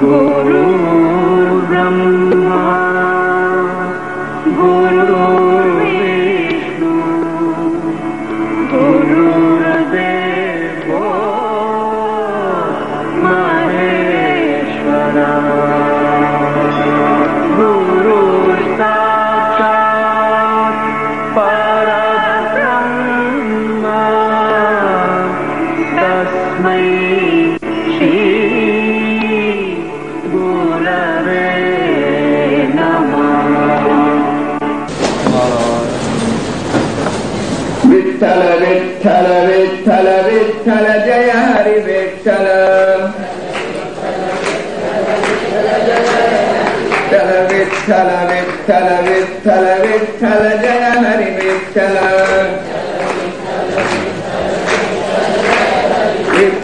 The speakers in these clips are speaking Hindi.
गुरु ब्रह्मा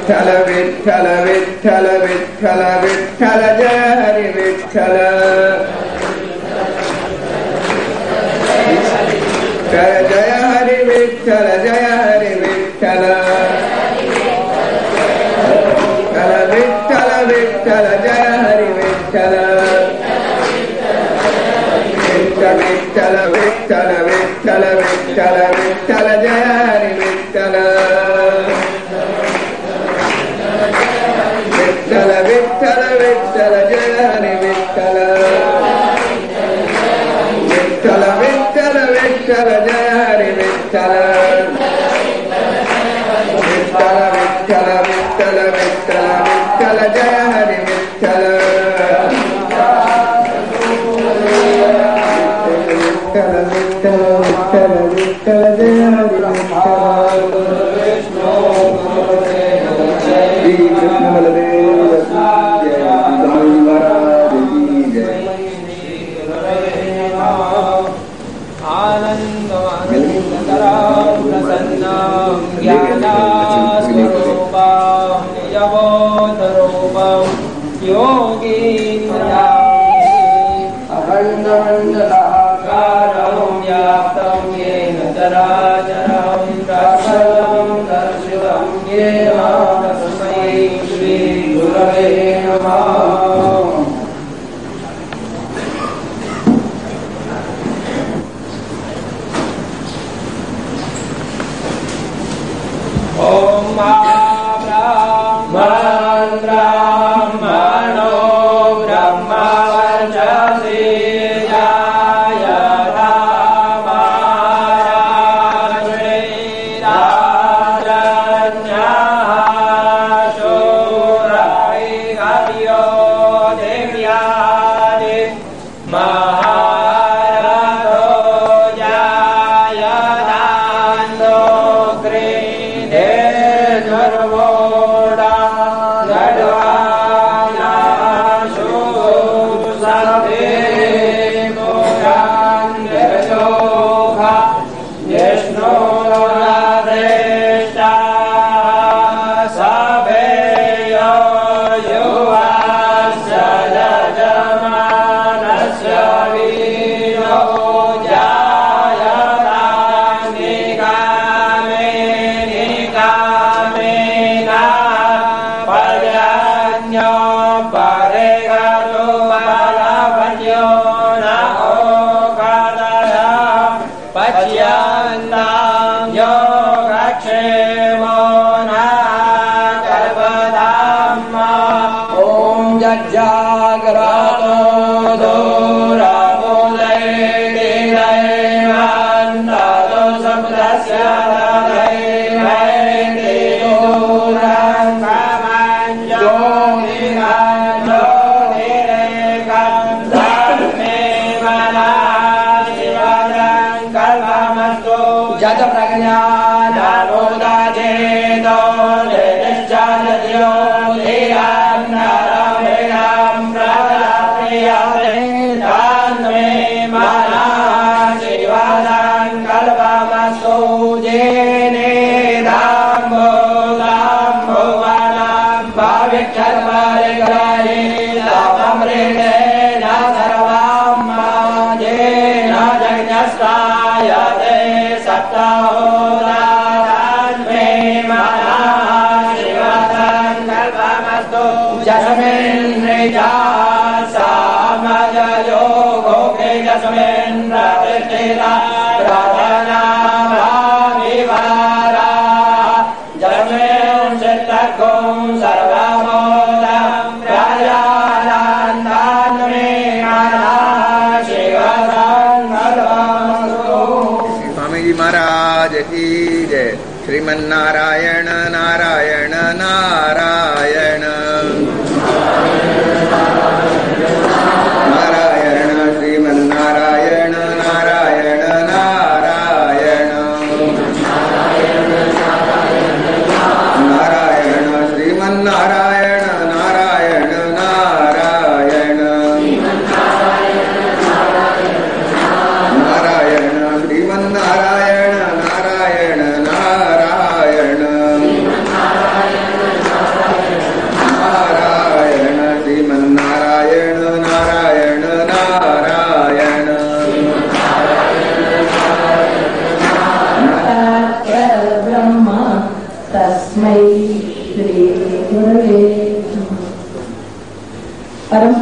விட்டல விட்டல விட்டல விட்டல விட்டல ஜரி விட்டல ஜய ஜய ஹரி விட்டல ஜய ஹரி விட்டல விட்டல விட்டல ஜய ஹரி விட்டல விட்ட விட்டல விட்டல விட்டல விட்டல விட்டல விட்டல ஜாரி விட்டல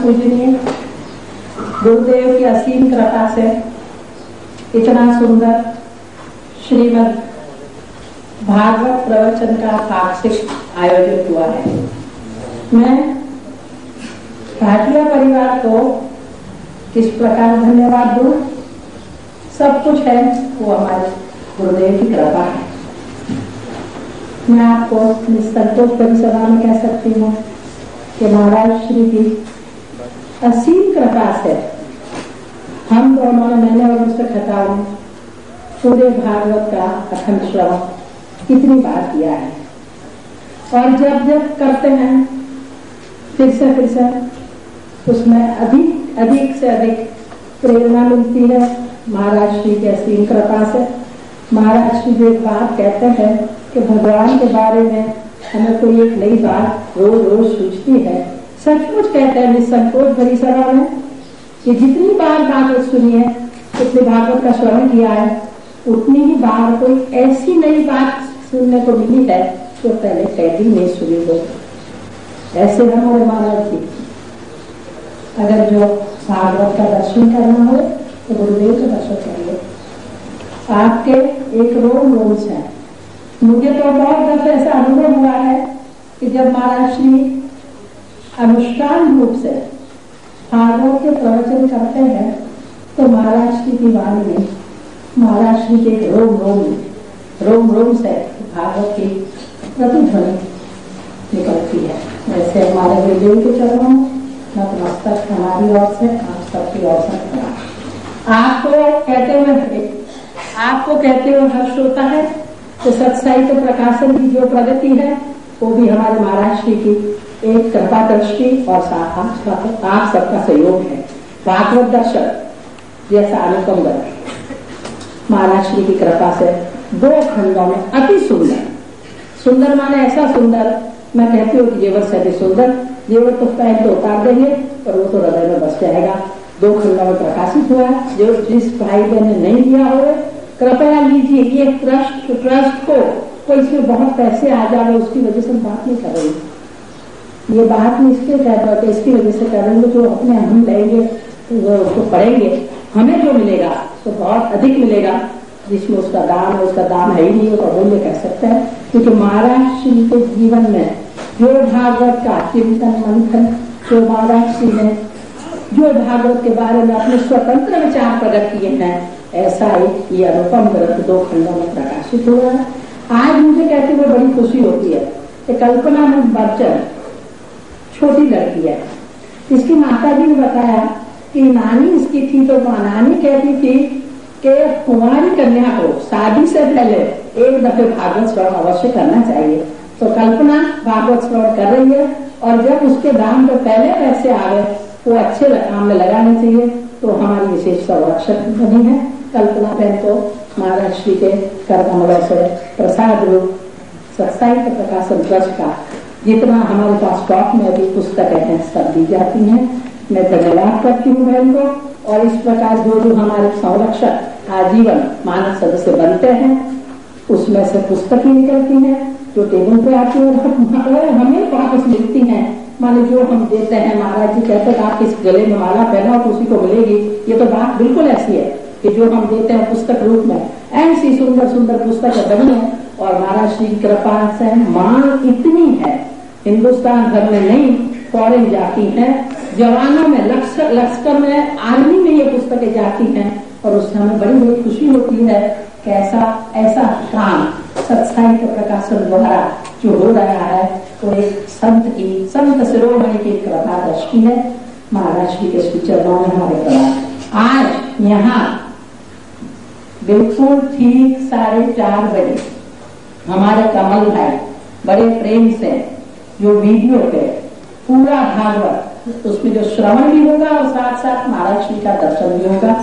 पूजनीय गुरुदेव की असीम कृपा से इतना सुंदर श्रीमद भागवत प्रवचन का पाक्षिक आयोजित हुआ है। मैं भाटिया परिवार को किस प्रकार धन्यवाद दू। सब कुछ है, वो हमारे गुरुदेव की कृपा है। मैं आपको निसंतोष परिसभा में कह सकती हूँ कि महाराज श्री की असीम कृपा से हम दोनों ने मैंने और उसके खताब ने पूरे भागवत का अखंड श्रवण कितनी बार किया है। और जब जब करते हैं, फिर से फिर से, उसमें अधिक अधिक से अधिक प्रेरणा मिलती है। महाराज श्री की असीम कृपा से महाराज श्री जो एक बात कहते हैं कि भगवान के बारे में हमें कोई एक नई बात रोज रोज सूझती है। सचमुच कहते हैं निसंकोच भरी सभा में कि जितनी बार भागवत सुनी है उतनी भागवत का श्रवण किया है, उतनी ही बार कोई ऐसी नई बात सुनने को मिली है जो पहले कभी नहीं सुनी हो। ऐसे हमारे महाराज जी अगर जो भागवत का दर्शन करना हो तो गुरुदेव का दर्शन करिए आपके एक रोम रोम से मुझे तो बहुत दफे ऐसा अनुभव हुआ है कि जब महाराज श्री अनुष्ठान रूप से भागवत के प्रवचन करते हैं तो महाराज की वाणी में, महाराज श्री के रोम रोम रोम रोम से भागवत की प्रतिध्वनि निकलती है वैसे हमारे गुरुदेव के चरणों नतमस्तक हमारी ओर से, आप सबकी ओर से। आपको कहते हुए आपको कहते हुए हर्ष होता है तो सत्साहित्य प्रकाशन की जो प्रगति है, वो भी हमारे महाराष्ट्र की एक कृपा दृष्टि और साथ आप सबका सहयोग है। भागवत दर्शन जैसा अनुपम दर्शन महाराज की कृपा से दो खंडों में अति सुंदर। सुंदर माने ऐसा सुंदर, मैं कहती हूँ कि जेवर से अति सुंदर। जेवर तो पहन तो उतार देंगे, पर वो तो हृदय में बस जाएगा। दो खंडों में प्रकाशित हुआ है, जो जिस भाई बहन ने नहीं लिया हो, कृपया लीजिए, ये ट्रस्ट ट्रस्ट को तो इसमें बहुत पैसे आ जाए, उसकी वजह से बात नहीं कर रही। ये बात नहीं इसलिए कह रहा कि इसकी वजह से करेंगे जो अपने हम लेंगे तो वो उसको पढ़ेंगे। हमें जो मिलेगा तो बहुत अधिक मिलेगा, जिसमें उसका दाम है, उसका दाम है ही नहीं, वो अमूल्य कह सकते हैं। क्योंकि महाराज श्री के जीवन में जो भागवत का चिंतन मंथन, जो महाराज श्री ने, जो भागवत के बारे में अपने स्वतंत्र विचार प्रकट किए हैं, ऐसा एक ये अनुपम ग्रंथ दो खंडों में प्रकाशित हुआ है। आज मुझे कहते हुए बड़ी खुशी होती है। कल्पना में बच्चन छोटी लड़की है। इसकी माता जी ने बताया कि नानी इसकी थी तो नानी कहती थी कि कुमारी कन्या को शादी से पहले एक दफे भागवत श्रवण अवश्य करना चाहिए। तो कल्पना भागवत श्रवण कर रही है और जब उसके दाम पे पहले पैसे आ गए, वो अच्छे काम में लगाने चाहिए तो हमारी विशेष संरक्षक बनी है। कल्पना बहन को महाराज श्री के कर कमलों से प्रसाद रूप सत्साहित्य प्रकाशन ट्रस्ट का जितना हमारे पास स्टॉक में अभी पुस्तकें हैं सब दी जाती हैं, मैं धन्यवाद करती हूँ बहन को और इस प्रकार जो जो हमारे संरक्षक आजीवन मानव सदस्य बनते हैं, उसमें से पुस्तकें निकलती हैं, जो टेबल पे आती है हमें वापस मिलती हैं। माने जो हम देते हैं, महाराज जी कहते हैं, आप इस गले में माला पहना तो उसी को मिलेगी। ये तो बात बिल्कुल ऐसी है कि जो हम देते हैं पुस्तक रूप में, ऐसी सुंदर सुंदर पुस्तक बनी है, और महाराज श्री कृपा से मांग इतनी है। हिंदुस्तान भर में नहीं फॉरेन जाती हैं। जवानों में लश्कर लश्कर में आर्मी में ये पुस्तकें जाती हैं और उससे हमें बड़ी बड़ी खुशी होती है कि ऐसा काम सत्साहित्य प्रकाशन द्वारा जो हो रहा है, वो एक संत की, संत शिरोमणि की कृपा दृष्टि है। महाराज जी के चरणों में हमारे प्रणाम आज यहाँ बिल्कुल ठीक साढ़े चार बजे हमारे कमल भाई बड़े प्रेम से जो वीडियो पे पूरा भागवत उसमें जो श्रवण भी होगा और साथ साथ महाराज श्री का दर्शन भी होगा।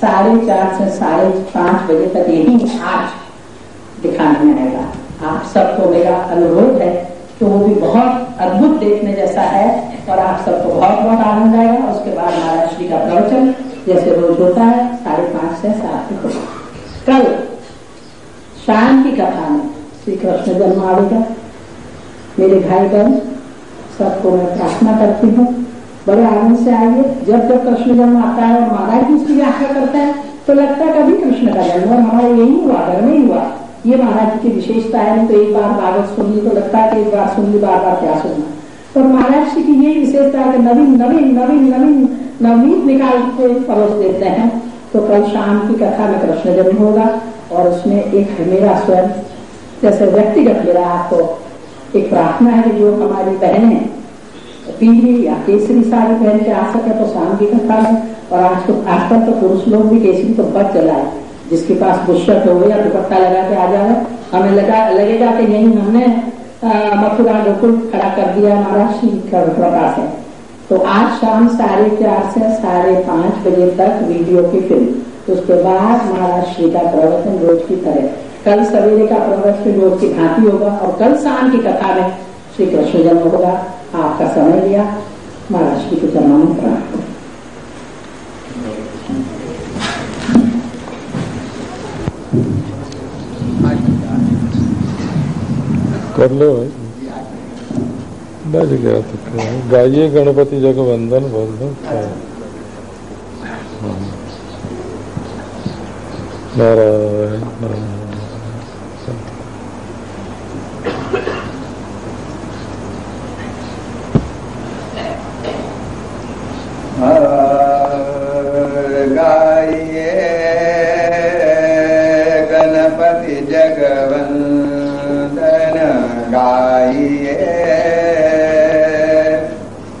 साढ़े चार से साढ़े पाँच बजे तक यही आज दिखाने में आएगा। आप सबको मेरा अनुरोध है कि वो भी बहुत अद्भुत देखने जैसा है और आप सबको बहुत बहुत आनंद आएगा। उसके बाद महाराज श्री का प्रवचन, जैसे रोज होता है, साढ़े पाँच से सात कल शाम की कथा में श्री कृष्ण जन्म आवेगा मेरे भाई बहन, सबको मैं प्रार्थना करती हूँ। बड़े आनंद से आइए। जब जब कृष्ण जन्म आता है और महाराज जी उसकी व्याख्या करता है तो लगता है कभी कृष्ण का जन्म और हमारे यही हुआ घर में हुआ। ये महाराज की विशेषता है तो एक बार भागवत सुन ली तो लगता है कि एक बार सुन ली बार बार क्या सुनना और महाराज जी की यही विशेषता है कि नवीन नवीन नवीन नवीन, नवनीत निकाल के परोस देते हैं। तो कल शाम की कथा में कृष्ण जन्म होगा और उसमें एक मेरा स्वयं, जैसे व्यक्तिगत मेरा आपको एक प्रार्थना है जो हमारी बहनें पीली या केसरी साड़ी पहन के आ सके तो शाम की कथा है, और आज तो आजकल तो पुरुष लोग भी केसरी तो बच चलाए जिसके पास बुशर्ट हो या दुपट्टा लगा के आ जाए हमें लगा, लगेगा कि यही हमने मथुरा गोकुल खड़ा कर दिया हमारा श्री प्रकाश है। तो आज शाम साढ़े चार से साढ़े पाँच बजे तक वीडियो की फ़िल्म, उसके बाद महाराज श्री का प्रवचन रोज की तरह। कल सवेरे का प्रवचन रोज की भांति होगा और कल शाम की कथा में श्री कृष्ण जन्म होगा। आपका समय लिया। महाराज के चरणों में कर लो बज गया तो क्या? गाइए गणपति जगवंदन बोल दो नारायण नारायण। गाइए।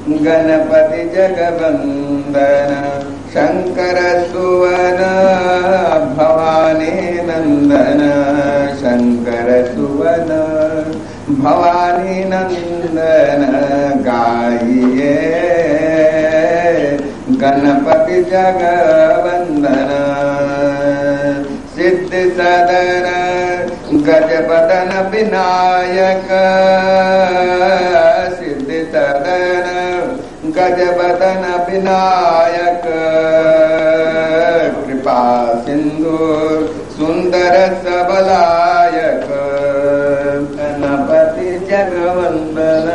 गणपति जगवंदन शंकर सुवन, भवानी नंदन, शंकर सुवन, भवानी नंदन गाइए। गणपति जगवंदन सिद्ध सदन गजपदन विनायक, सिद्ध सदन गजपदन विनायक। कृपा सिंधु सुंदर सबलायक, गणपति जगवंदन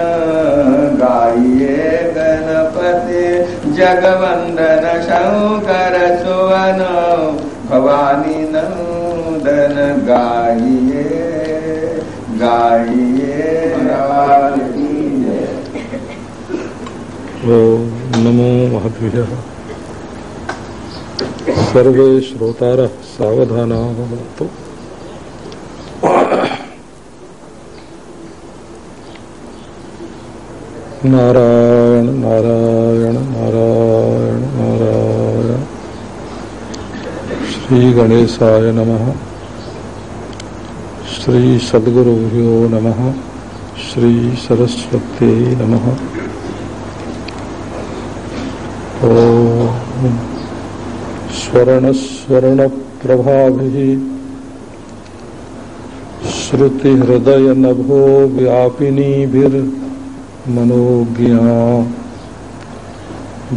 गाइए गणपति जगवंदन, शंकर सुवन, भवानी नंदन गाइए गाइए नमो महद्भ्यः सर्वे श्रोतारः सावधानाः भवन्तु नारायण नारायण नारायण नारायण। श्री गणेशाय नमः। श्री सद्गुरुभ्यो नमः श्री सरस्वती नमः। स्वर्णस्वर्णप्रभाभिः श्रुतिहृदयनभो व्यापिनीभिर्मनोज्ञा।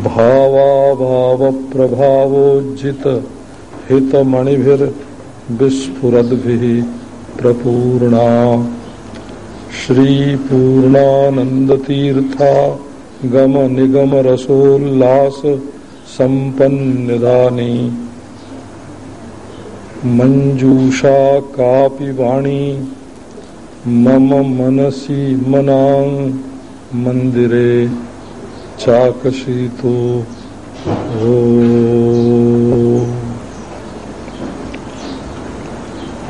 भावाभावप्रभावोज्जित प्रपूर्णा श्रीपूर्णानन्दतीर्था गमनिगमरसोल्लास सम्पन्निधानी मञ्जूषा कापि वाणी। मम मनसि मनां मन्दिरे चाकशीतो। ओ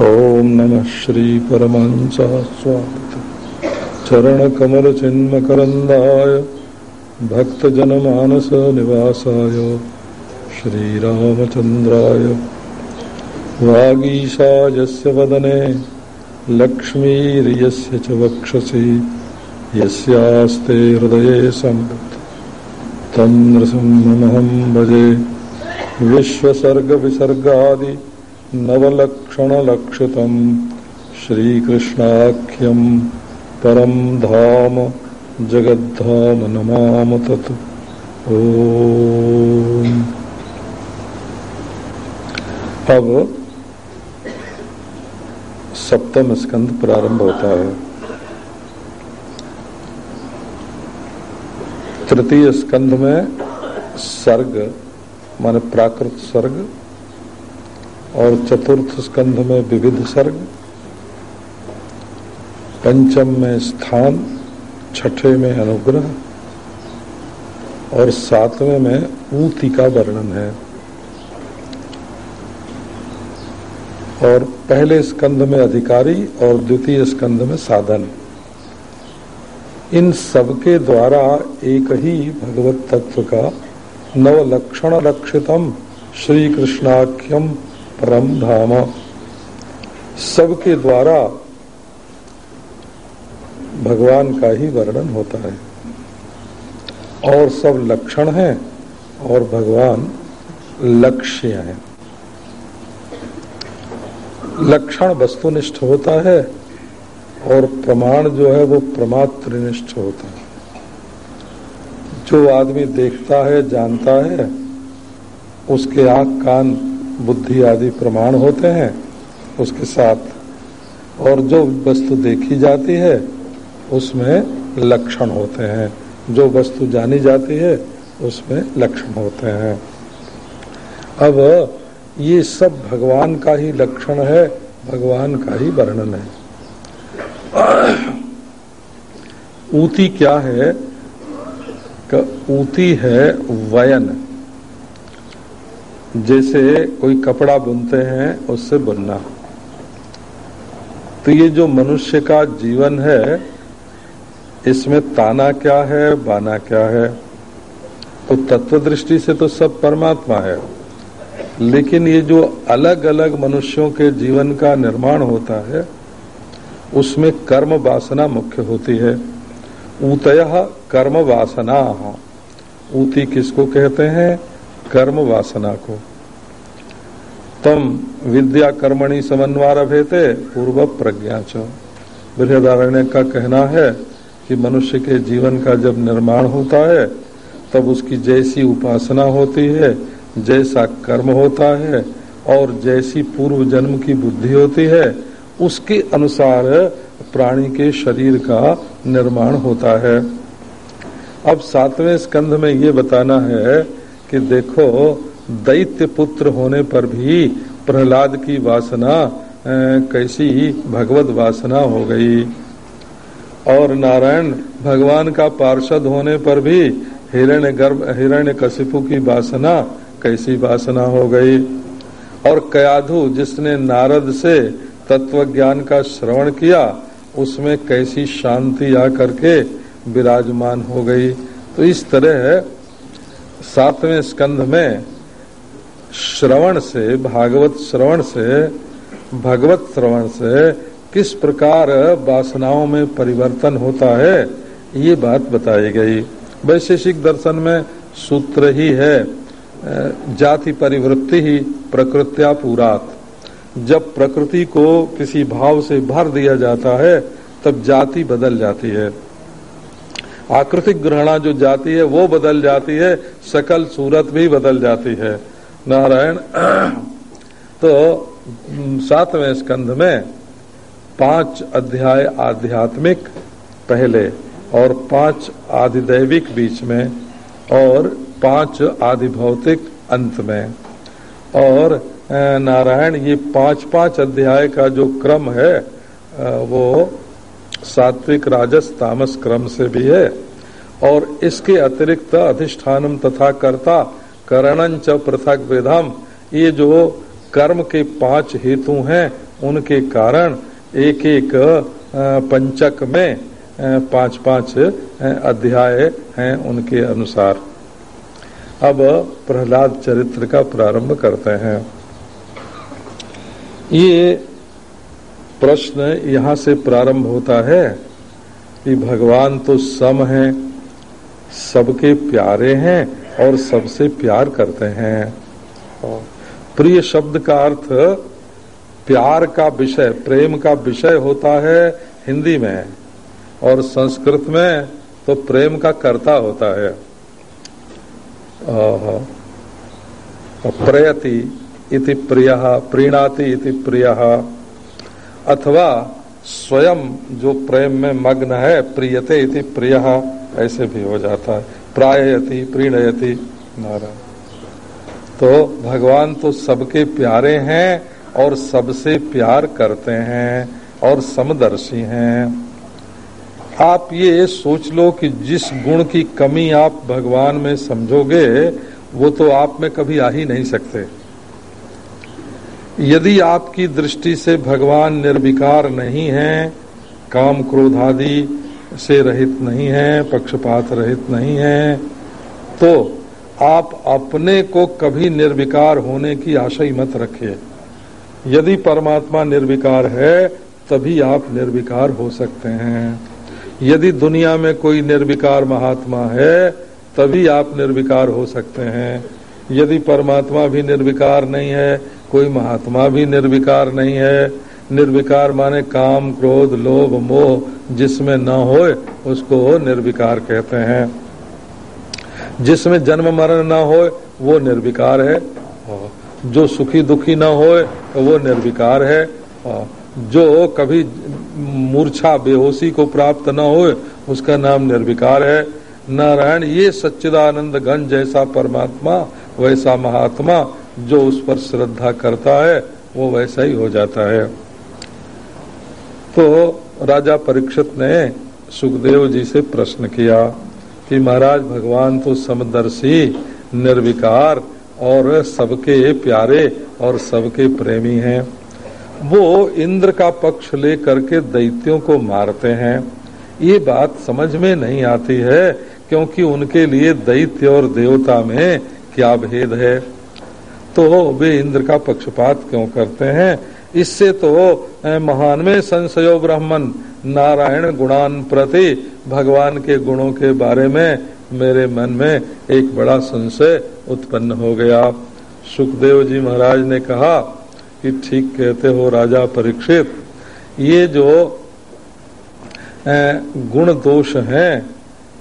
ॐ नमः श्रीपरमहंसः स्वामित् चरणकमलचिन्मकरन्दाय भक्तजनमानसनिवासाय श्रीरामचन्द्राय। वागीशायस्य वदने, लक्ष्मीर्यस्य च वक्षसि, यस्यास्ते हृदये संवित् तं नृसिंहमहं भजे, विश्वसर्गविसर्गादि नवलक्षणलक्षितं श्रीकृष्णाख्यं परं धाम जगद्धाम नमाम तत् अब सप्तम स्कंद प्रारंभ होता है। तृतीय स्कंध में सर्ग, माने प्राकृत सर्ग और चतुर्थ स्कंध में विविध सर्ग, पंचम में स्थान, छठे में अनुग्रह और सातवें में ऊति का वर्णन है। और पहले स्कंध में अधिकारी और द्वितीय स्कंध में साधन। इन सबके द्वारा एक ही भगवत तत्व का नवलक्षण लक्षितम श्री कृष्णाख्यम परम धाम सबके द्वारा भगवान का ही वर्णन होता है। और सब लक्षण हैं और भगवान लक्ष्य हैं। लक्षण वस्तुनिष्ठ होता है और प्रमाण जो है वो प्रमात्रनिष्ठ होता है। जो आदमी देखता है, जानता है, उसके आँख कान बुद्धि आदि प्रमाण होते हैं, उसके साथ। और जो वस्तु देखी जाती है, उसमें लक्षण होते हैं। जो वस्तु जानी जाती है, उसमें लक्षण होते हैं। अब ये सब भगवान का ही लक्षण है, भगवान का ही वर्णन है। ऊती क्या है? ऊती है वयन। जैसे कोई कपड़ा बुनते हैं, उससे बुनना। तो ये जो मनुष्य का जीवन है, इसमें ताना क्या है, बाना क्या है? तो तत्व दृष्टि से तो सब परमात्मा है। लेकिन ये जो अलग अलग मनुष्यों के जीवन का निर्माण होता है, उसमें कर्म वासना मुख्य होती है। ऊतय कर्म वासना। ऊती किसको कहते हैं? कर्म वासना को। तम विद्या कर्मणि समन्वय भेते पूर्व प्रज्ञा च। बृहदारण्य का कहना है कि मनुष्य के जीवन का जब निर्माण होता है, तब उसकी जैसी उपासना होती है, जैसा कर्म होता है और जैसी पूर्व जन्म की बुद्धि होती है, उसके अनुसार प्राणी के शरीर का निर्माण होता है। अब सातवें स्कंध में ये बताना है कि देखो, दैत्य पुत्र होने पर भी प्रहलाद की वासना कैसी भगवत वासना हो गई। और नारायण भगवान का पार्षद होने पर भी हिरण्य गर्भ, हिरण्य कशिपु की वासना कैसी वासना हो गई। और कयाधु जिसने नारद से तत्व ज्ञान का श्रवण किया, उसमें कैसी शांति आकर के विराजमान हो गई। तो इस तरह सातवें स्कंध में श्रवण से, भागवत श्रवण से, भगवत श्रवण से किस प्रकार वासनाओं में परिवर्तन होता है, ये बात बताई गई। वैशेषिक दर्शन में सूत्र ही है जाति परिवृत्ति ही प्रकृत्या पूरात। जब प्रकृति को किसी भाव से भर दिया जाता है, तब जाति बदल जाती है। आकृतिक ग्रहणा जो जाती है, वो बदल जाती है, सकल सूरत भी बदल जाती है। नारायण तो सातवें स्कंध में पाँच अध्याय आध्यात्मिक पहले और पाँच आधिदैविक बीच में और पाँच आधिभौतिक अंत में। और नारायण, ये पाँच पाँच अध्याय का जो क्रम है वो सात्विक राजस तामस क्रम से भी है, और इसके अतिरिक्त अधिष्ठानम तथा कर्ता करणं च पृथक विधम। ये जो कर्म के पाँच हेतु हैं, उनके कारण एक एक पंचक में पाँच पाँच अध्याय हैं उनके अनुसार। अब प्रहलाद चरित्र का प्रारंभ करते हैं। ये प्रश्न यहाँ से प्रारंभ होता है कि भगवान तो सम है, सबके प्यारे हैं और सबसे प्यार करते हैं। प्रिय शब्द का अर्थ, प्यार का विषय, प्रेम का विषय होता है हिंदी में और संस्कृत में तो प्रेम का कर्ता होता है। प्रयति इति प्रिय, प्रीणाति इति प्रिय। अथवा स्वयं जो प्रेम में मग्न है, प्रियते इति प्रिय, ऐसे भी हो जाता है। प्रायति प्रीणयति, नारायण। तो भगवान तो सबके प्यारे हैं और सबसे प्यार करते हैं और समदर्शी हैं। आप ये सोच लो कि जिस गुण की कमी आप भगवान में समझोगे, वो तो आप में कभी आ ही नहीं सकते। यदि आपकी दृष्टि से भगवान निर्विकार नहीं है, काम क्रोध आदि से रहित नहीं है, पक्षपात रहित नहीं है तो आप अपने को कभी निर्विकार होने की आशा ही मत रखिए। यदि परमात्मा निर्विकार है, तभी आप निर्विकार हो सकते हैं। यदि दुनिया में कोई निर्विकार महात्मा है, तभी आप निर्विकार हो सकते हैं। यदि परमात्मा भी निर्विकार नहीं है कोई महात्मा भी निर्विकार नहीं है। निर्विकार माने काम, क्रोध, लोभ, मोह, जिसमें न हो उसको निर्विकार कहते हैं। जिसमें जन्म, मरण न हो वो निर्विकार है। जो सुखी, दुखी न हो वो निर्विकार है। जो कभी मूर्छा, बेहोशी को प्राप्त न हो उसका नाम निर्विकार है। नारायण, ये सच्चिदानंद घन जैसा परमात्मा, वैसा महात्मा जो उस पर श्रद्धा करता है, वो वैसा ही हो जाता है। तो राजा परीक्षित ने सुखदेव जी से प्रश्न किया कि महाराज, भगवान तो समदर्शी, निर्विकार और सबके प्यारे और सबके प्रेमी हैं। वो इंद्र का पक्ष ले करके दैत्यों को मारते हैं। ये बात समझ में नहीं आती है, क्योंकि उनके लिए दैत्य और देवता में क्या भेद है? तो वे इंद्र का पक्षपात क्यों करते हैं? इससे तो महान में संशयो ब्राह्मण, नारायण गुणान प्रति भगवान के गुणों के बारे में मेरे मन में एक बड़ा संशय उत्पन्न हो गया। सुखदेव जी महाराज ने कहा कि ठीक कहते हो राजा परीक्षित, ये जो गुण दोष हैं,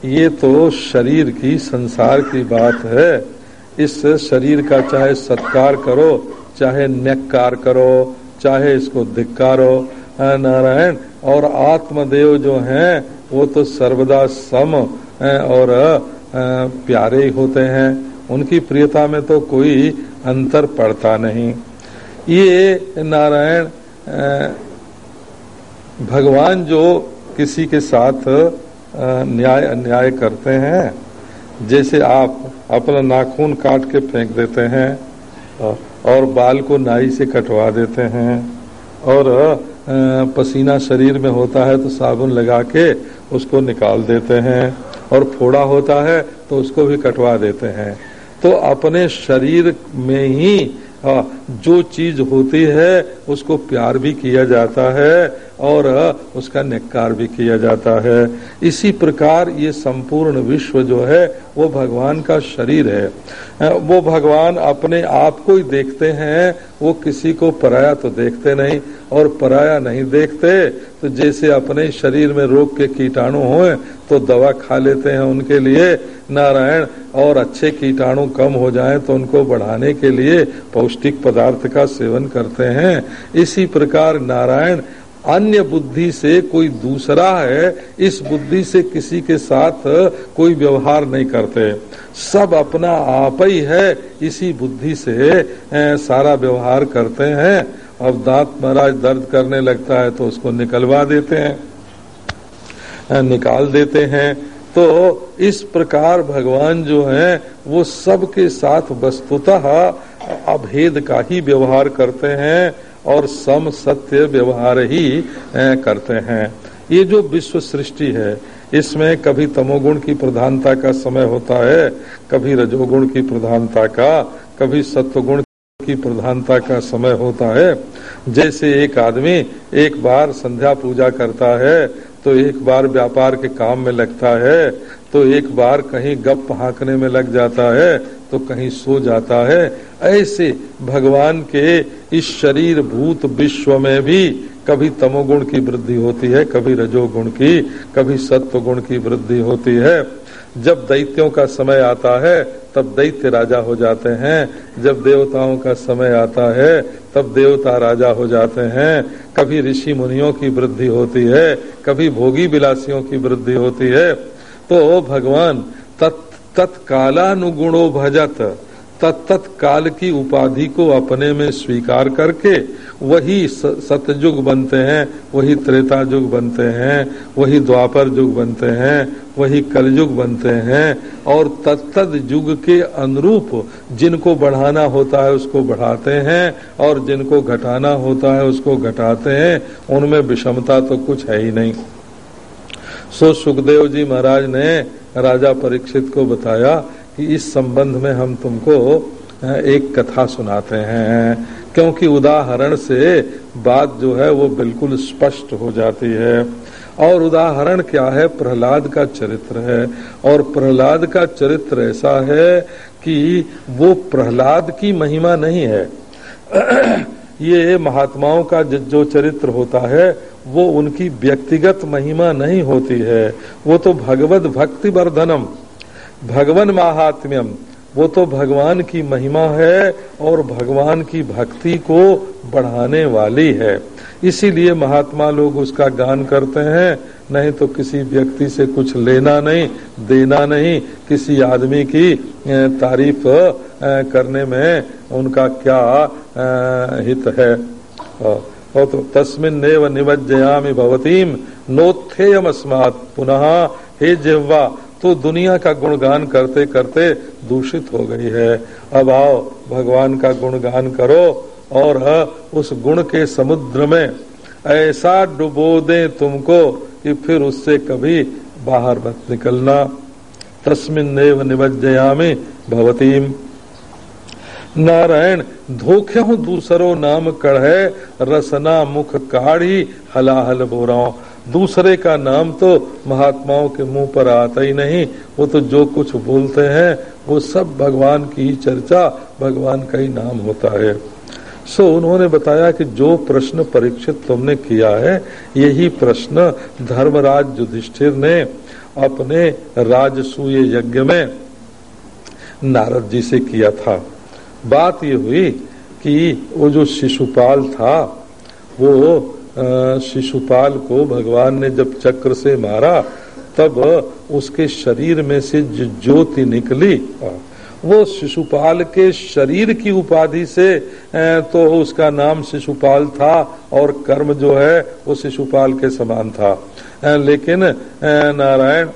ये तो शरीर की, संसार की बात है। इस शरीर का चाहे सत्कार करो, चाहे न्यक्कार करो, चाहे इसको धिक्कारो नारायण? और आत्मदेव जो हैं, वो तो सर्वदा सम और प्यारे होते हैं। उनकी प्रियता में तो कोई अंतर पड़ता नहीं। ये नारायण भगवान जो किसी के साथ न्याय, अन्याय करते हैं जैसे आप अपना नाखून काट के फेंक देते हैं, और बाल को नाई से कटवा देते हैं, और पसीना शरीर में होता है तो साबुन लगा के उसको निकाल देते हैं, और फोड़ा होता है तो उसको भी कटवा देते हैं। तो अपने शरीर में ही जो चीज़ होती है, उसको प्यार भी किया जाता है और उसका निकार भी किया जाता है। इसी प्रकार ये संपूर्ण विश्व जो है, वो भगवान का शरीर है। वो भगवान अपने आप को ही देखते हैं, वो किसी को पराया तो देखते नहीं और पराया नहीं देखते। तो जैसे अपने शरीर में रोग के कीटाणु हों तो दवा खा लेते हैं उनके लिए। नारायण, और अच्छे कीटाणु कम हो जाएँ तो उनको बढ़ाने के लिए पौष्टिक पदार्थ का सेवन करते हैं। इसी प्रकार नारायण अन्य बुद्धि से कोई दूसरा है, इस बुद्धि से किसी के साथ कोई व्यवहार नहीं करते। सब अपना आप ही है, इसी बुद्धि से सारा व्यवहार करते हैं। अब दांत महाराज दर्द करने लगता है तो उसको निकलवा देते हैं निकाल देते हैं। तो इस प्रकार भगवान जो है, वो सबके साथ वस्तुतः अभेद का ही व्यवहार करते हैं। और सम सत्य व्यवहार ही करते हैं। ये जो विश्व सृष्टि है, इसमें कभी तमोगुण की प्रधानता का समय होता है, कभी रजोगुण की प्रधानता का, कभी सत्वगुण की प्रधानता का समय होता है। जैसे एक आदमी एक बार संध्या पूजा करता है तो एक बार व्यापार के काम में लगता है तो एक बार कहीं गप हाँकने में लग जाता है तो कहीं सो जाता है। ऐसे भगवान के इस शरीर भूत विश्व में भी कभी तमोगुण की वृद्धि होती है, कभी रजोगुण की, कभी सत्व गुण की वृद्धि होती है। जब दैत्यों का समय आता है, तब दैत्य राजा हो जाते हैं। जब देवताओं का समय आता है, तब देवता राजा हो जाते हैं। कभी ऋषि मुनियों की वृद्धि होती है, कभी भोगी विलासियों की वृद्धि होती है। तो भगवान तत्कालानुगुणो भजत तत्त काल की उपाधि को अपने में स्वीकार करके वही सतयुग बनते हैं, वही त्रेता युग बनते हैं, वही द्वापर युग बनते हैं, वही कलयुग बनते हैं, और तत्त युग के अनुरूप जिनको बढ़ाना होता है उसको बढ़ाते हैं, और जिनको घटाना होता है उसको घटाते हैं, उनमें विषमता तो कुछ है ही नहीं। सो सुखदेव जी महाराज ने राजा परीक्षित को बताया कि इस संबंध में हम तुमको एक कथा सुनाते हैं। क्योंकि उदाहरण से बात जो है वो बिल्कुल स्पष्ट हो जाती है। और उदाहरण क्या है? प्रहलाद का चरित्र है। और प्रहलाद का चरित्र ऐसा है कि वो प्रहलाद की महिमा नहीं है। ये महात्माओं का जो चरित्र होता है, वो उनकी व्यक्तिगत महिमा नहीं होती है। वो तो भगवत भक्ति वर्धनम भगवान महात्म्यम। वो तो भगवान की महिमा है और भगवान की भक्ति को बढ़ाने वाली है। इसीलिए महात्मा लोग उसका गान करते हैं नहीं तो किसी व्यक्ति से कुछ लेना नहीं, देना नहीं। किसी आदमी की तारीफ़ करने में उनका क्या हित है? तो तस्मिन नेव निवज्जयामि भवतीम नोत्थेयम अस्मात् पुनः, हे जिह्वा तो दुनिया का गुणगान करते करते दूषित हो गई है। अब आओ, भगवान का गुणगान करो और उस गुण के समुद्र में ऐसा डुबो दे तुमको कि फिर उससे कभी बाहर मत निकलना। तस्मिन नेव निवज्जयामी भवतीम। नारायण, धोखे हूँ, दूसरो नाम कढ़े रसना मुख काढ़ी, हलाहल बोराओ दूसरे का नाम तो महात्माओं के मुँह पर आता ही नहीं, वो तो जो कुछ बोलते हैं, वो सब भगवान की ही चर्चा, भगवान का ही नाम होता है। सो उन्होंने बताया कि जो प्रश्न परीक्षित तुमने किया है, यही प्रश्न धर्मराज युधिष्ठिर ने अपने राजसूय यज्ञ में नारद जी से किया था। बात ये हुई कि वो जो शिशुपाल था, वो शिशुपाल को भगवान ने जब चक्र से मारा, तब उसके शरीर में से ज्योति निकली। वो शिशुपाल के शरीर की उपाधि से तो उसका नाम शिशुपाल था और कर्म जो है, वो शिशुपाल के समान था। लेकिन नारायण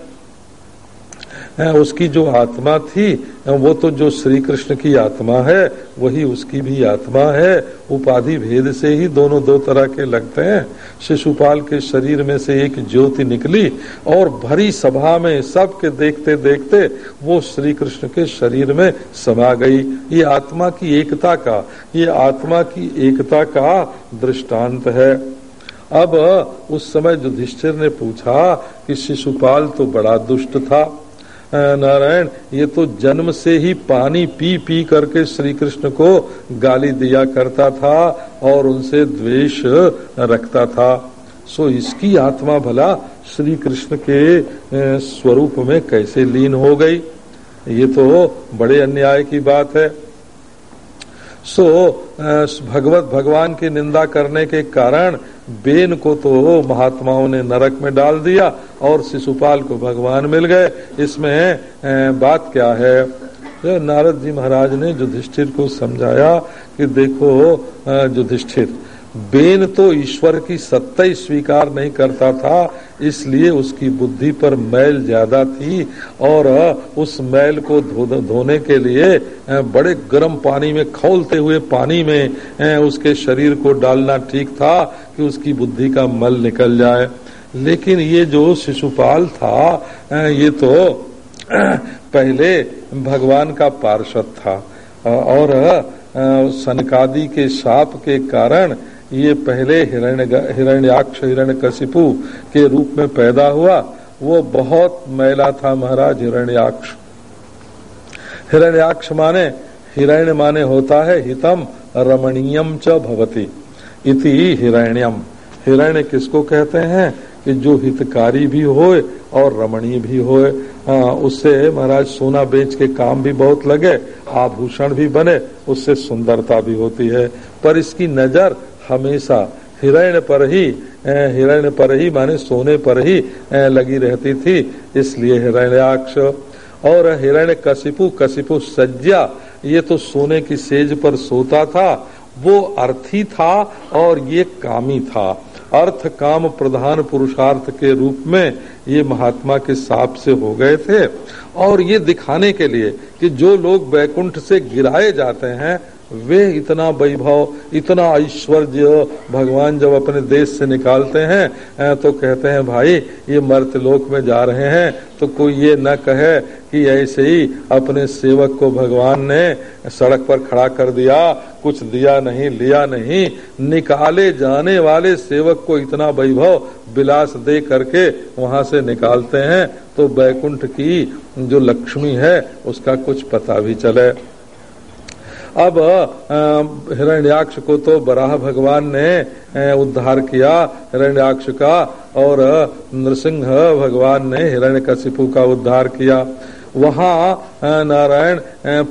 हैं, उसकी जो आत्मा थी वो तो जो श्री कृष्ण की आत्मा है वही उसकी भी आत्मा है। उपाधि भेद से ही दोनों दो तरह के लगते हैं। शिशुपाल के शरीर में से एक ज्योति निकली और भरी सभा में सबके देखते देखते वो श्री कृष्ण के शरीर में समा गई। ये आत्मा की एकता का ये आत्मा की एकता का दृष्टांत है। अब उस समय युधिष्ठिर ने पूछा कि शिशुपाल तो बड़ा दुष्ट था। नारायण, ये तो जन्म से ही पानी पी पी करके श्री कृष्ण को गाली दिया करता था और उनसे द्वेष रखता था। सो इसकी आत्मा भला श्री कृष्ण के स्वरूप में कैसे लीन हो गई? ये तो बड़े अन्याय की बात है। सो भगवत भगवान की निंदा करने के कारण बेन को तो महात्माओं ने नरक में डाल दिया और शिशुपाल को भगवान मिल गए। इसमें बात क्या है? नारद जी महाराज ने युधिष्ठिर को समझाया कि देखो युधिष्ठिर बेन तो ईश्वर की सत्ता ही स्वीकार नहीं करता था, इसलिए उसकी बुद्धि पर मैल ज़्यादा थी और उस मैल को धोने के लिए बड़े गर्म पानी में, खोलते हुए पानी में उसके शरीर को डालना ठीक था कि उसकी बुद्धि का मल निकल जाए। लेकिन ये जो शिशुपाल था ये तो पहले भगवान का पार्षद था। और सनकादि के शाप के कारण ये पहले हिरण्य हिरण्याक्ष हिरण्य कशिपु के रूप में पैदा हुआ, वो बहुत मैला था महाराज हिरण्याक्ष। हिरण्याक्ष माने, हिरण्य माने होता है हितम, रमणीयम च भवती। इति हिरण्यम। हिरण्य किसको कहते हैं? कि जो हितकारी भी होए और रमणीय भी होए उससे महाराज सोना बेच के काम भी बहुत लगे, आभूषण भी बने, उससे सुंदरता भी होती है। पर इसकी नज़र हमेशा हिरण्य पर ही हिरण्य पर ही माने सोने पर ही लगी रहती थी, इसलिए हिरण्याक्ष और हिरण्य कशिपु कशिपु सज्जा, ये तो सोने की सेज पर सोता था, वो अर्थी था और ये कामी था। अर्थ काम प्रधान पुरुषार्थ के रूप में ये महात्मा के साप से हो गए थे। और ये दिखाने के लिए कि जो लोग बैकुंठ से गिराए जाते हैं वे इतना वैभव, इतना ऐश्वर्य भगवान जब अपने देश से निकालते हैं तो कहते हैं, भाई, ये मर्त लोक में जा रहे हैं तो कोई ये न कहे कि ऐसे ही अपने सेवक को भगवान ने सड़क पर खड़ा कर दिया, कुछ दिया नहीं, लिया नहीं, निकाले जाने वाले सेवक को इतना वैभव विलास दे करके वहाँ से निकालते हैं तो बैकुंठ की जो लक्ष्मी है, उसका कुछ पता भी चले। अब हिरण्याक्ष को तो बराह भगवान ने उद्धार किया हिरण्याक्ष का और नृसिंह भगवान ने हिरण्य कशिपु का उद्धार किया। वहाँ नारायण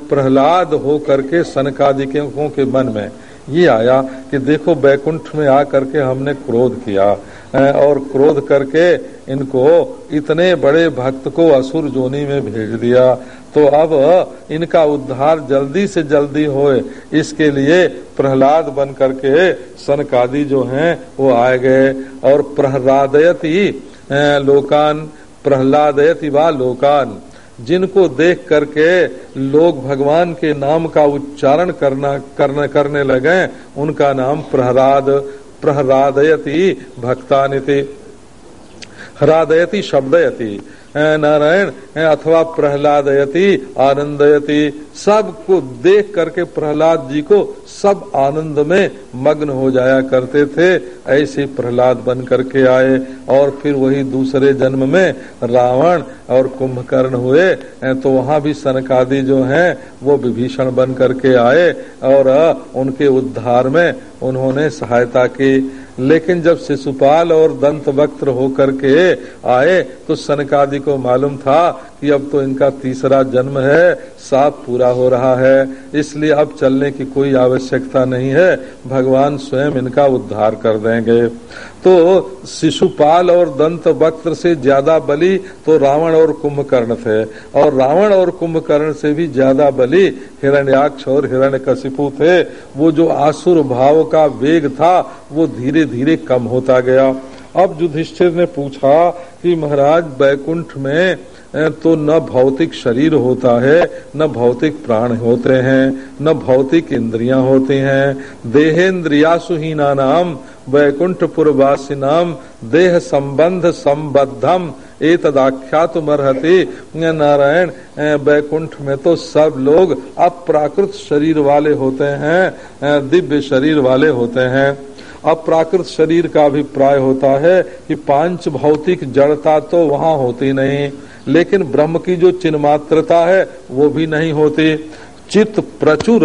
प्रहलाद हो करके सनकादिकों के मन में ये आया कि देखो बैकुंठ में आ करके हमने क्रोध किया। और क्रोध करके इनको इतने बड़े भक्त को असुर जोनी में भेज दिया। तो अब इनका उद्धार जल्दी से जल्दी होए। इसके लिए प्रहलाद बन करके सनकादि जो हैं, वो आए गए। और प्रहलादयति लोकान, प्रहलादयति वा लोकान, जिनको देख करके लोग भगवान के नाम का उच्चारण करना, करने करने लगे, उनका नाम प्रहलाद। प्रहलादयति भक्तानिति। हृदयति शब्दयति। नारायण अथवा प्रहलादयति, आनंदयति, सबको देख करके प्रहलाद जी को सब आनंद में मग्न हो जाया करते थे। ऐसे प्रहलाद बन करके आए और फिर वही दूसरे जन्म में रावण और कुंभकर्ण हुए तो वहाँ भी सनकादि जो हैं, वो विभीषण बन करके आए और उनके उद्धार में उन्होंने सहायता की। लेकिन जब शिशुपाल और दंत वक्त होकर के आए तो सनकादि को मालूम था कि अब तो इनका तीसरा जन्म है, साफ़ पूरा हो रहा है, इसलिए अब चलने की कोई आवश्यकता नहीं है, भगवान स्वयं इनका उद्धार कर देंगे। तो शिशुपाल और दंत वक्त्र से ज़्यादा बलि तो रावण और कुंभकर्ण थे, और रावण और कुंभकर्ण से भी ज़्यादा बलि हिरण्याक्ष और हिरण्य कशिपु थे। वो जो आसुर भाव का वेग था, वो धीरे धीरे कम होता गया। अब युधिष्ठिर ने पूछा कि महाराज बैकुंठ में तो न भौतिक शरीर होता है, न भौतिक प्राण होते हैं, न भौतिक इंद्रियाँ होती हैं। देहेन्द्रियासुहीना नाम, वैकुंठपुरवासी नाम, देह संबंध संबद्धम एक तदाख्यात मरहते नारायण वैकुंठ में तो सब लोग अप्राकृत शरीर वाले होते हैं दिव्य शरीर वाले होते हैं। अप्राकृत शरीर का अभिप्राय होता है कि पाँच भौतिक जड़ता तो वहाँ होती नहीं। लेकिन ब्रह्म की जो चिन्मात्रता है, वो भी नहीं होती। चित्त प्रचुर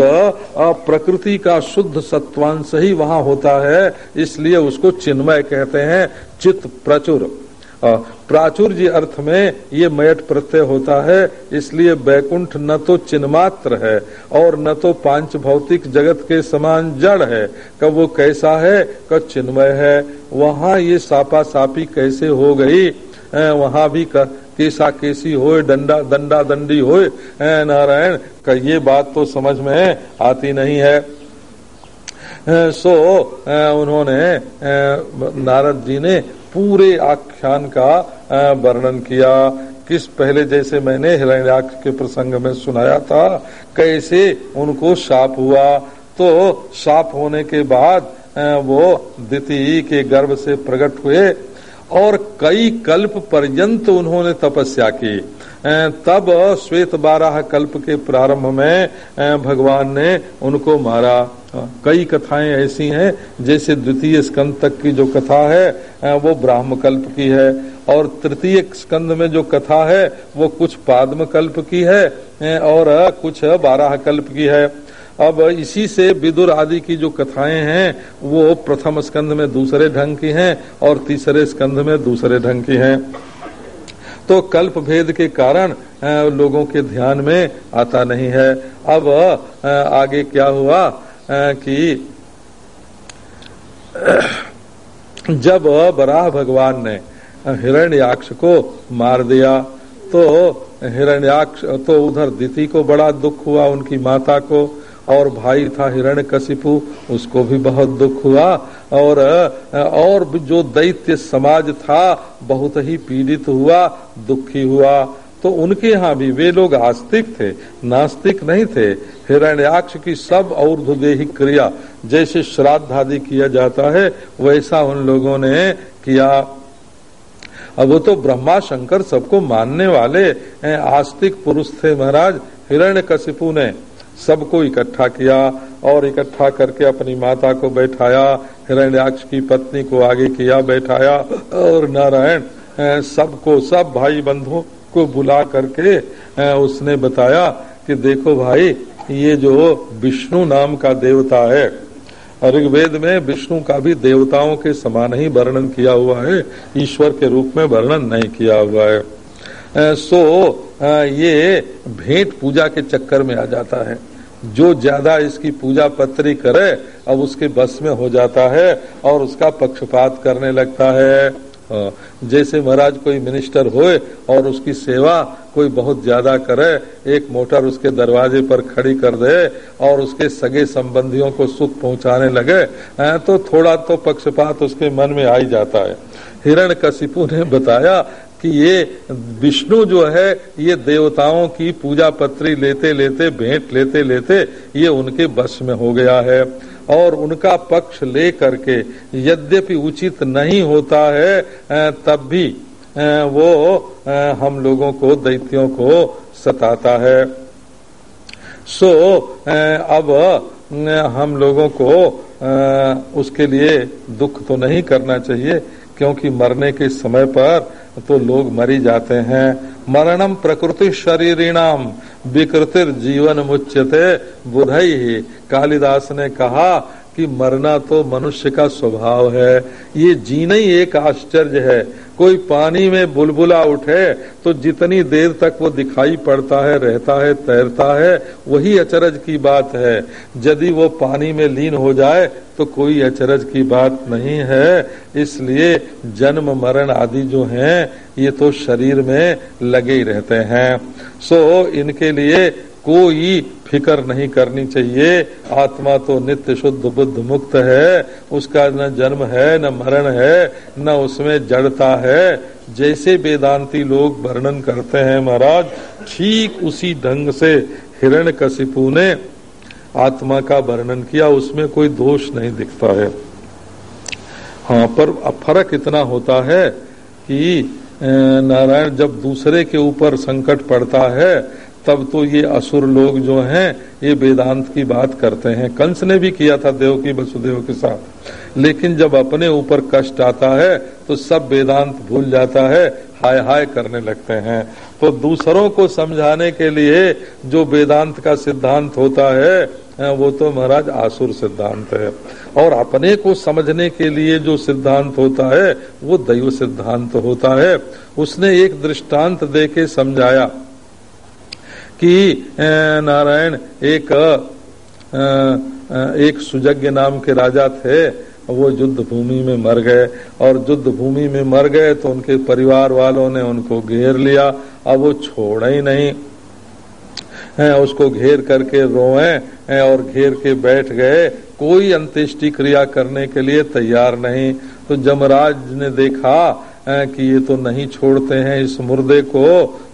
प्रकृति का शुद्ध सत्वांश ही वहाँ होता है, इसलिए उसको चिन्मय कहते हैं, चित्त प्रचुर। प्राचुर्य अर्थ में ये मयट प्रत्यय होता है, इसलिए बैकुंठ न तो चिन्मात्र है, और न तो पाँच भौतिक जगत के समान जड़ है। कब वो कैसा है? कब चिन्मय है? वहाँ ये सापा सापी कैसे हो गई? वहाँ भी क- केसा केसी होए, डंडा दंडा दंडी होए नारायण का ये बात तो समझ में आती नहीं है। सो उन्होंने नारद जी ने पूरे आख्यान का वर्णन किया। किस पहले जैसे मैंने हिरण्याक्ष के प्रसंग में सुनाया था, कैसे उनको शाप हुआ। तो शाप होने के बाद वो द्वितीय के गर्भ से प्रकट हुए और कई कल्प पर्यंत उन्होंने तपस्या की। तब श्वेत बारह कल्प के प्रारंभ में भगवान ने उनको मारा। कई कथाएँ ऐसी हैं, जैसे द्वितीय स्कंद तक की जो कथा है वो ब्राह्म कल्प की है। और तृतीय स्कंद में जो कथा है, वो कुछ पाद्म कल्प की है और कुछ बारह कल्प की है। अब इसी से विदुर आदि की जो कथाएँ हैं, वो प्रथम स्कंद में दूसरे ढंग की हैं और तीसरे स्कंध में दूसरे ढंग की हैं। तो कल्प भेद के कारण लोगों के ध्यान में आता नहीं है। अब आगे क्या हुआ कि, जब बराह भगवान ने हिरण्याक्ष को मार दिया तो हिरण्याक्ष तो उधर दिति को बड़ा दुख हुआ उनकी माता को। और भाई था हिरण्य कशिपु उसको भी बहुत दुख हुआ। और और जो दैत्य समाज था, बहुत ही पीड़ित हुआ, दुखी हुआ। तो उनके यहाँ भी वे लोग आस्तिक थे, नास्तिक नहीं थे। हिरण्याक्ष की सब और्धदेही क्रिया जैसे श्राद्ध आदि किया जाता है, वैसा उन लोगों ने किया। अब वो तो ब्रह्मा शंकर सबको मानने वाले आस्तिक पुरुष थे महाराज हिरण्य कशिपु ने। सबको इकट्ठा किया और इकट्ठा करके अपनी माता को बैठाया, हिरण्याक्ष की पत्नी को आगे किया, बैठाया। और नारायण सबको, सब भाई बंधुओं को बुला करके उसने बताया कि देखो भाई, ये जो विष्णु नाम का देवता है, ऋग्वेद में विष्णु का भी देवताओं के समान ही वर्णन किया हुआ है, ईश्वर के रूप में वर्णन नहीं किया हुआ है। सो ये भेंट पूजा के चक्कर में आ जाता है। जो ज़्यादा इसकी पूजा पत्री करे, अब उसके बस में हो जाता है और उसका पक्षपात करने लगता है। जैसे महाराज कोई मिनिस्टर होए और उसकी सेवा कोई बहुत ज़्यादा करे, एक मोटर उसके दरवाजे पर खड़ी कर दे और उसके सगे संबंधियों को सुख पहुँचाने लगे तो थोड़ा तो पक्षपात उसके मन में आ ही जाता है। हिरण कशिपु ने बताया कि ये विष्णु जो है, ये देवताओं की पूजा पत्री लेते लेते, भेंट लेते लेते, ये उनके बस में हो गया है। और उनका पक्ष ले करके यद्यपि उचित नहीं होता है तब भी वो हम लोगों को, दैत्यों को सताता है। सो अब हम लोगों को उसके लिए दुख तो नहीं करना चाहिए, क्योंकि मरने के समय पर तो लोग मरी जाते हैं। मरणम प्रकृति शरीरिणाम, विकृतिर जीवन मुच्यते। बुधई ही, कालिदास ने कहा कि मरना तो मनुष्य का स्वभाव है। ये जीना ही एक आश्चर्य है। कोई पानी में बुलबुला उठे तो जितनी देर तक वो दिखाई पड़ता है, रहता है, तैरता है, वही अचरज की बात है। यदि वो पानी में लीन हो जाए तो कोई अचरज की बात नहीं है। इसलिए जन्म, मरण आदि जो हैं, ये तो शरीर में लगे ही रहते हैं। सो इनके लिए कोई फिकर नहीं करनी चाहिए। आत्मा तो नित्य शुद्ध बुद्ध मुक्त है। उसका न जन्म है, न मरण है, न उसमें जड़ता है। जैसे वेदांती लोग वर्णन करते हैं महाराज, ठीक उसी ढंग से हिरण कशिपु ने आत्मा का वर्णन किया, उसमें कोई दोष नहीं दिखता है। हाँ पर फ़र्क इतना होता है कि नारायण जब दूसरे के ऊपर संकट पड़ता है तब तो ये असुर लोग जो हैं, ये वेदांत की बात करते हैं। कंस ने भी किया था देव की, वसुदेव के साथ। लेकिन जब अपने ऊपर कष्ट आता है तो सब वेदांत भूल जाता है हाय हाय करने लगते हैं। तो दूसरों को समझाने के लिए जो वेदांत का सिद्धांत होता है वो तो महाराज आसुर सिद्धांत है। और अपने को समझने के लिए जो सिद्धांत होता है, वो दैव सिद्धांत होता है। उसने एक दृष्टांत दे के समझाया। कि नारायण, एक एक सुजज्ञ नाम के राजा थे, वो युद्ध भूमि में मर गए। और युद्ध भूमि में मर गए तो उनके परिवार वालों ने उनको घेर लिया। अब वो छोड़ा ही नहीं। हैं, उसको घेर करके रोए और घेर के बैठ गए। कोई अंत्येष्टि क्रिया करने के लिए तैयार नहीं। तो जमराज ने देखा कि ये तो नहीं छोड़ते हैं इस मुर्दे को।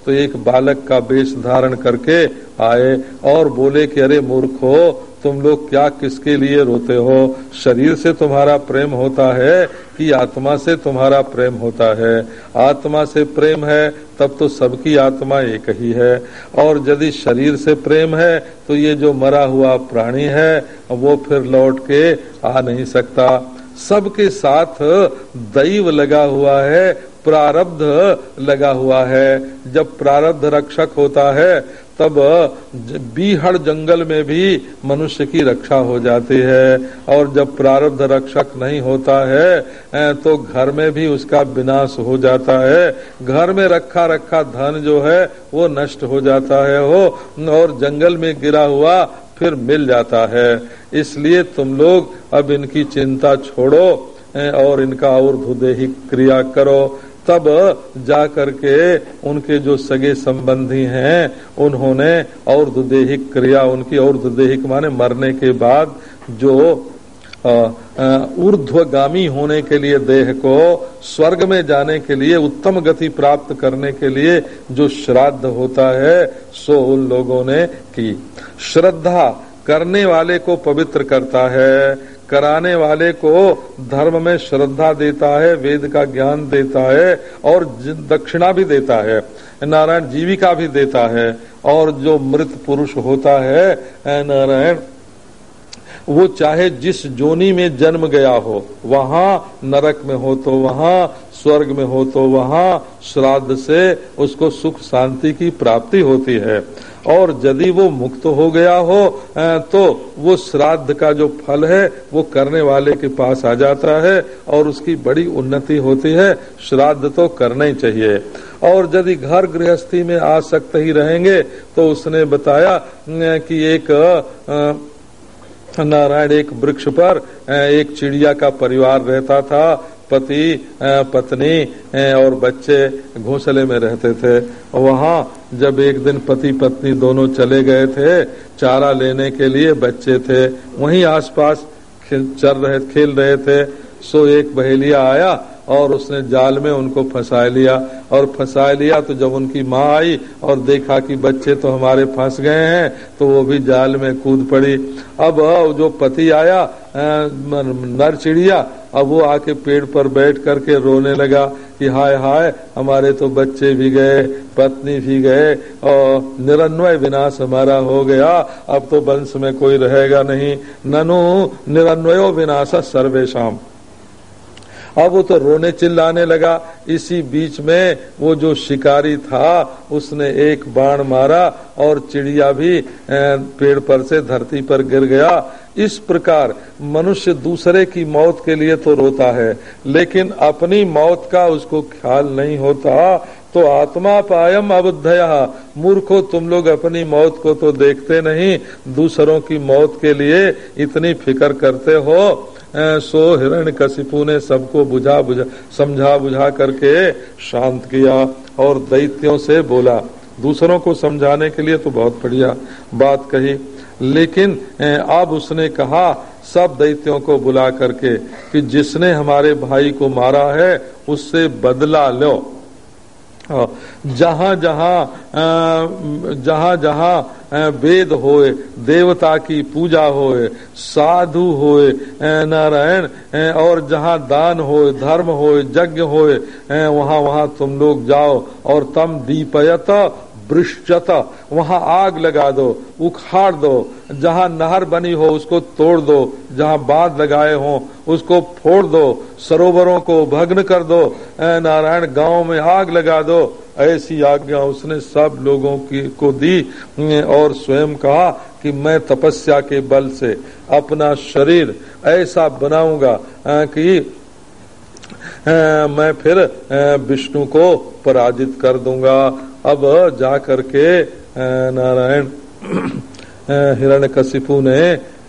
तो एक बालक का वेश धारण करके आए और बोले कि अरे मूर्ख हो, तुम लोग क्या किसके लिए रोते हो? शरीर से तुम्हारा प्रेम होता है कि आत्मा से तुम्हारा प्रेम होता है? आत्मा से प्रेम है, तब तो सबकी आत्मा एक ही है। और यदि शरीर से प्रेम है तो ये जो मरा हुआ प्राणी है, वो फिर लौट के आ नहीं सकता। सबके साथ दैव लगा हुआ है प्रारब्ध लगा हुआ है। जब प्रारब्ध रक्षक होता है, तब बीहड़ जंगल में भी मनुष्य की रक्षा हो जाती है। और जब प्रारब्ध रक्षक नहीं होता है तो घर में भी उसका विनाश हो जाता है। घर में रखा रखा धन जो है, वो नष्ट हो जाता है, हो, और जंगल में गिरा हुआ फिर मिल जाता है। इसलिए तुम लोग अब इनकी चिंता छोड़ो और इनका और क्रिया करो। तब जा करके उनके जो सगे संबंधी हैं, उन्होंने और दुदेहिक क्रिया, उनकी और दुदेहिक माने मरने के बाद जो ऊर्ध्वगामी होने के लिए देह को स्वर्ग में जाने के लिए, उत्तम गति प्राप्त करने के लिए जो श्राद्ध होता है, सो उन लोगों ने की। श्रद्धा करने वाले को पवित्र करता है कराने वाले को धर्म में श्रद्धा देता है, वेद का ज्ञान देता है और दक्षिणा भी देता है, नारायण जीविका भी देता है और जो मृत पुरुष होता है नारायण, वो चाहे जिस जोनी में जन्म गया हो, वहाँ नरक में हो तो वहाँ, स्वर्ग में हो तो वहाँ, श्राद्ध से उसको सुख शांति की प्राप्ति होती है। और यदि वो मुक्त हो गया हो तो वो श्राद्ध का जो फल है, वो करने वाले के पास आ जाता है और उसकी बड़ी उन्नति होती है। श्राद्ध तो करना ही चाहिए। और यदि घर गृहस्थी में आसक्त ही रहेंगे तो उसने बताया कि एक नारायण एक वृक्ष पर एक चिड़िया का परिवार रहता था। पति पत्नी और बच्चे घोंसले में रहते थे। वहाँ जब एक दिन पति पत्नी दोनों चले गए थे, चारा लेने के लिए बच्चे थे। वहीं आसपास चल रहे, खेल रहे थे। सो एक बहेलिया आया और उसने जाल में उनको फंसा लिया। और फंसा लिया तो जब उनकी माँ आई और देखा कि बच्चे तो हमारे फंस गए हैं तो वो भी जाल में कूद पड़ी। अब जो पति आया नर चिड़िया अब वो आके पेड़ पर बैठ करके रोने लगा कि हाय हाय, हमारे तो बच्चे भी गए, पत्नी भी गए, और निरन्वय विनाश हमारा हो गया। अब तो वंश में कोई रहेगा नहीं। ननु, निरन्वयो विनाश सर्वेशम अब वो तो रोने चिल्लाने लगा। इसी बीच में वो जो शिकारी था, उसने एक बाण मारा और चिड़िया भी पेड़ पर से धरती पर गिर गया। इस प्रकार मनुष्य दूसरे की मौत के लिए तो रोता है, लेकिन अपनी मौत का उसको ख्याल नहीं होता तो आत्मा पायम अबुद्धया। मूर्खो, तुम लोग अपनी मौत को तो देखते नहीं, दूसरों की मौत के लिए इतनी फ़िक्र करते हो। सो हिरण कशिपु ने सबको बुझा बुझा, समझा बुझा करके शांत किया और दैत्यों से बोला, दूसरों को समझाने के लिए तो बहुत बढ़िया बात कही। लेकिन अब उसने कहा, सब दैत्यों को बुला करके कि जिसने हमारे भाई को मारा है, उससे बदला लो। जहाँ जहाँ जहाँ जहाँ वेद होए, देवता की पूजा होए, साधु होए नारायण और जहाँ दान होए, धर्म होए, यज्ञ होए वहाँ वहाँ तुम लोग जाओ, और तम दीपयत वृश्चत वहाँ आग लगा दो, उखाड़ दो, जहाँ नहर बनी हो उसको तोड़ दो, जहाँ बाँध लगाए हो उसको फोड़ दो, सरोवरों को भग्न कर दो नारायण, गाँव में आग लगा दो। ऐसी आज्ञा उसने सब लोगों की, को दी और स्वयं कहा कि मैं तपस्या के बल से अपना शरीर ऐसा बनाऊँगा कि मैं फिर विष्णु को पराजित कर दूँगा। अब जा करके नारायण हिरण्यकशिपु ने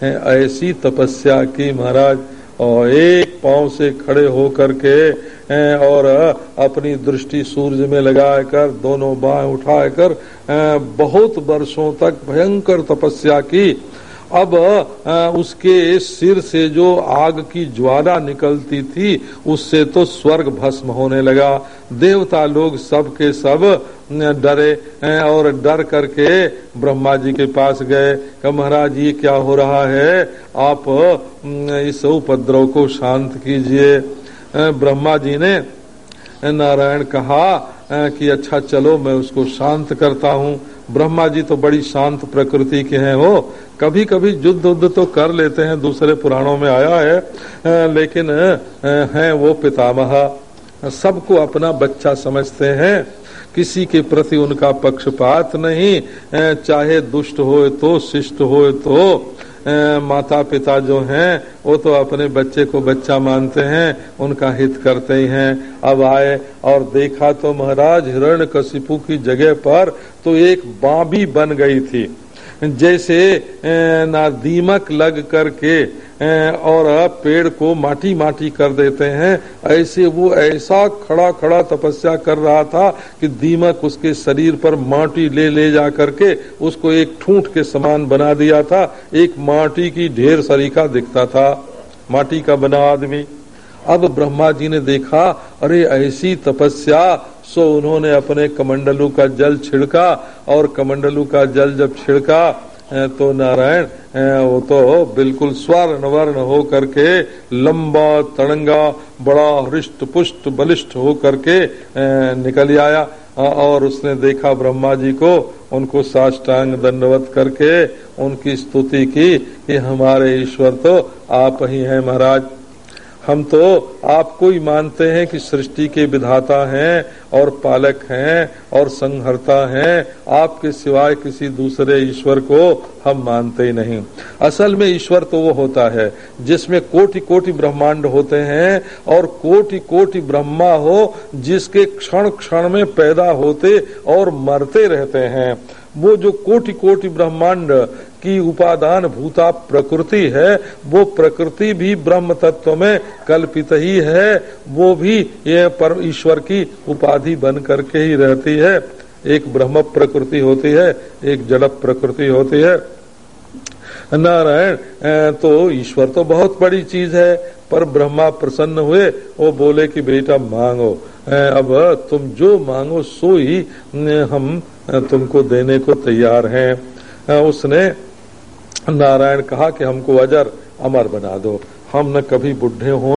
ऐसी तपस्या की महाराज और एक पाँव से खड़े हो करके अ, और अपनी दृष्टि सूर्य में लगाकर दोनों बाएँ उठाकर बहुत वर्षों तक भयंकर तपस्या की। अब उसके सिर से जो आग की ज्वाला निकलती थी उससे तो स्वर्ग भस्म होने लगा। देवता लोग सब के सब डरे और डर करके ब्रह्मा जी के पास गए। महाराज, ये क्या हो रहा है? आप इस उपद्रव को शांत कीजिए। ब्रह्मा जी ने नारायण कहा कि अच्छा चलो, मैं उसको शांत करता हूँ। ब्रह्मा जी तो बड़ी शांत प्रकृति के हैं, वो। कभी कभी युद्ध उद्ध तो कर लेते हैं, दूसरे पुराणों में आया है। लेकिन हैं वो पितामह। सबको अपना बच्चा समझते हैं। किसी के प्रति उनका पक्षपात नहीं। चाहे दुष्ट होए तो शिष्ट होए तो। माता पिता जो हैं, वो तो अपने बच्चे को बच्चा मानते हैं, उनका हित करते ही हैं। अब आए और देखा तो महाराज हिरण कशिपु की जगह पर तो एक बाबी बन गई थी। जैसे ना दीमक लग करके और पेड़ को माटी माटी कर देते हैं। ऐसे वो ऐसा खड़ा खड़ा तपस्या कर रहा था कि दीमक उसके शरीर पर माटी ले ले जा करके उसको एक ठूंठ के समान बना दिया था। एक माटी की ढेर सरीका दिखता था, माटी का बना आदमी। अब ब्रह्मा जी ने देखा, अरे ऐसी तपस्या, सो उन्होंने अपने कमंडलू का जल छिड़का और कमंडलू का जल जब छिड़का तो नारायण वो तो बिल्कुल स्वर्ण वर्ण हो करके लंबा तड़ंगा, बड़ा हृष्ट पुष्ट बलिष्ठ हो करके निकल आया। और उसने देखा ब्रह्मा जी को, उनको साष्टांग दंडवत करके उनकी स्तुति की कि हमारे ईश्वर तो आप ही हैं महाराज। हम तो आपको ही मानते हैं कि सृष्टि के विधाता हैं और पालक हैं और संहर्ता हैं। आपके सिवाय किसी दूसरे ईश्वर को हम मानते ही नहीं। असल में ईश्वर तो वो होता है, जिसमें कोटि कोटि ब्रह्मांड होते हैं और कोटि कोटि ब्रह्मा हो, जिसके क्षण क्षण में पैदा होते और मरते रहते हैं। वो जो कोटि कोटि ब्रह्मांड की उपादान भूता प्रकृति है, वो प्रकृति भी ब्रह्म तत्व में कल्पित ही है, वो भी ये पर ईश्वर की उपाधि बन करके ही रहती है। एक ब्रह्म प्रकृति होती है, एक जड़ प्रकृति होती है। नारायण तो ईश्वर तो बहुत बड़ी चीज़ है, पर ब्रह्मा प्रसन्न हुए, वो बोले कि बेटा मांगो अब तुम जो मांगो सो ही हम तुमको देने को तैयार हैं। उसने नारायण कहा कि हमको अजर अमर बना दो। हम न कभी बुढ़े हो।